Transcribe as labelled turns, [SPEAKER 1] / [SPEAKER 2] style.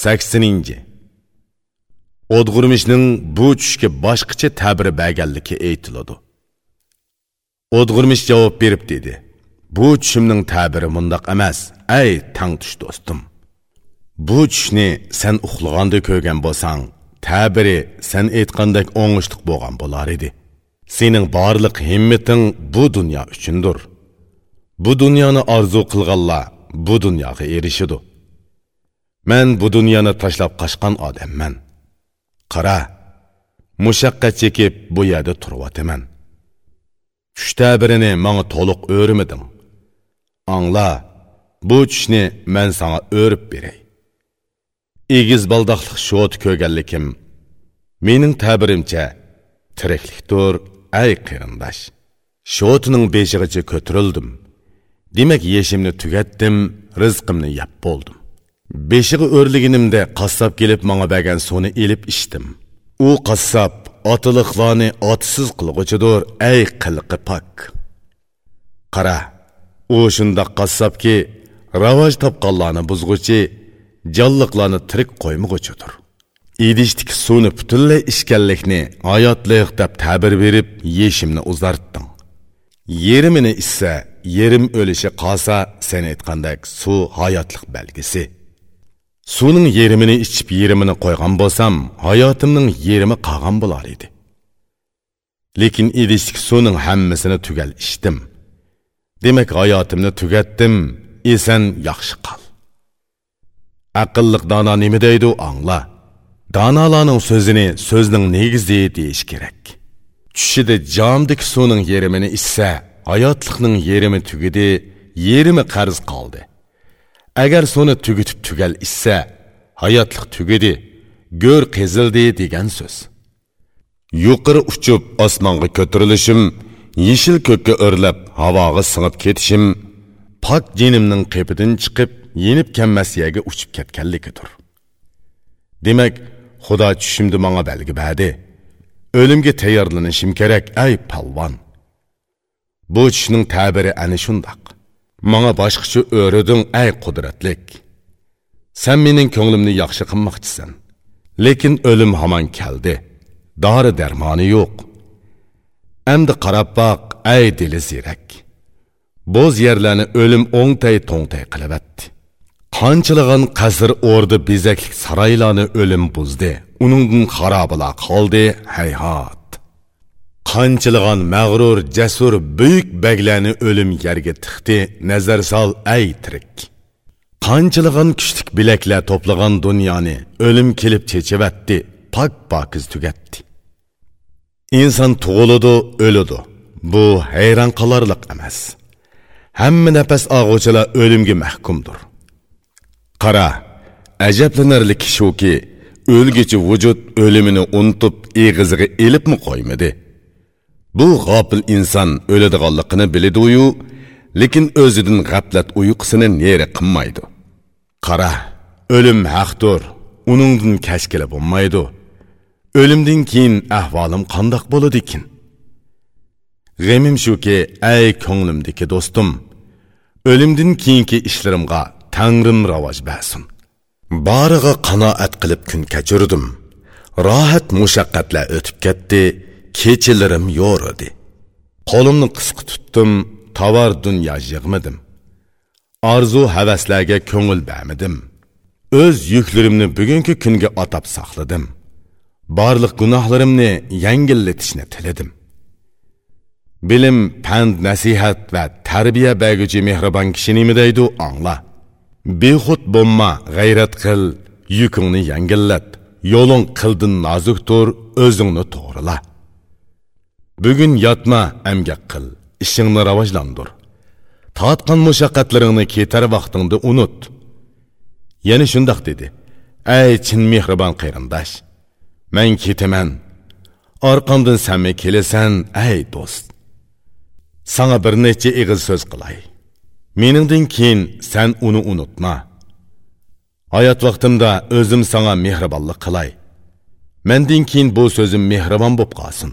[SPEAKER 1] sakkizinchi o'dg'urmishning bu tushga boshqacha ta'biri berganligi aytiladi. O'dg'urmish javob berib dedi. Bu tushimning ta'biri mundoq emas ay tang tush do'stim. Bu tushni sen uxlaganda ko'rgan bo'lsang ta'biri sen aytgandek o'ngishliq bo'lgan bo'lar edi. Sening borliq himmating bu dunyo uchundir. Bu dunyoni orzu qilganlar bu dunyoga erishidi man bu dunyoni tashlab qochgan odamman qara mushaqqat chekib bu yerda turyotaman tush tabirini manga to'liq o'rmiding angla bu tushni man sanga o'rib beray egiz baldoqliq shot ko'rganlikim mening tabirimcha tiriklikdir ay qarindosh shotining beshig'icha ko'tarildim demak yeshimni tugatdim rizqimni yab bo'ldim beshig'i o'rliginimda qassob kelib manga bergan suvni ilib ichdim. U qassob otiliqlarni otisiz qilg'uchidir ay qilqi pak. Qara u shundoq qassobki ravoj topqanlarni buzg'uchi jonliqlarni tirik qo'ymag'uchidir idishdiki suvni butunlay ichganlikni hayotliq deb ta'bir berib yeshimni uzartding yerimini ichsa yerim o'lishi qolsa sen aytgandek suv hayotliq belgisi. Suvning yerimini ichib yerimini qo'ygan bo'lsam hayotimning yerimi qolgan bo'lar edi. Lekin idishlik suvning hammasini tugal ichdim. Demak hayotimni tugatdim esan yaxshi qol aqlliq dono nima deydi angla. Donolarning so'zini so'zning negizi deyish kerak. Tushida jomdik suvning yerimini ichsa hayotliqning yerimi tugidi yerimi qarz qoldi. Agar suvni tugitib tugal ichsa hayotliq tugidi go'r qezildi degan so'z. Yuqori uchib osmonga ko'tarilishim yeshil ko'kka o'rlab havoga singib ketishim pok jinimning qepidan chiqib yenib kammasiyaga uchib ketganligidir. Demak xudo tushimni manga balgi badi. O'limga tayyorlanishim kerak ay palvon. Bu tushning ta'biri ana shundoq. Маңа башқычы өрідің әй құдіретлік. Сән менің көңілімні яқшы қымақчысын. Лекін өлім хаман кәлді. Дары дәрманы yo'q. Әмді қарап бақ, әй ділі зирәк. Боз ерләні өлім оңтай тоңтай қылып әтті. Қанчылығын қазір орды безәклік сарайланы өлім бұзды. Оныңдың қарабыла қалды, хәйхат. Qanchilig'an mag'rur jasur buyuk baglarni o'lim yerga tiqdi. Nazar sol ay tirik. Qanchilag'an kuchlik bilaklar to'plagan dunyoni o'lim kelib chechivatdi pok pokiz tugatdi. Inson tug'iladi o'ladi. Bu hayron qolarliq emas. Hamma nafas og'uvchilar o'limga mahkumdir. Qara ajablanarlik shuki o'lgichi vujud o'limini unutib eg'iziga ilibmi qo'ymadi? Bu g'ofil inson o'ladiganligini biladiyu lekin o'zidan g'aflat uyqusini neri qilmaydi. Qara o'lim haqdir uningdan kashkila bo'lmaydi. O'limdan keyin ahvolim qandoq bo'ladi ekan g'amim shuki ay ko'nglimdagi do'stim o'limdan keyingi ishlarimga tangrim rivoj bersin. Boriga qanoat qilib kun kechirdim. Rohat mushaqqatlar o'tib ketdi. Kechilarim yo'ridi qo'limni qisqa tutdim tovar dunyo yig'madim orzu havaslarga ko'ngil bermidim o'z yuklarimni bugungi kunga atab saqladim barliq gunohlarimni yangillatishni tiladim bilim pand nasihat va tarbiya berguchi mehribon kishi nima deydi angla behud bo'lma g'ayrat qil yukingni yangillat yo'ling qildin nozukdir o'zingni to'g'rila bugun yotma amgak qil. Ishingni rivojlantir tortgan mushaqqatlaringni ketar vaqtingda unut. Yana shundoq dedi. Ey chin mehribon qarindosh man ketaman. Orqamdan sanmi kelasan ey do'st. Sana bir necha ig'iz so'z qilay. Meningdan keyin sen uni unutma. Hayot vaqtimda o'zim sana mehribonlik qilay. Mendan keyin bu so'zim mehribon bo'lib qolsin.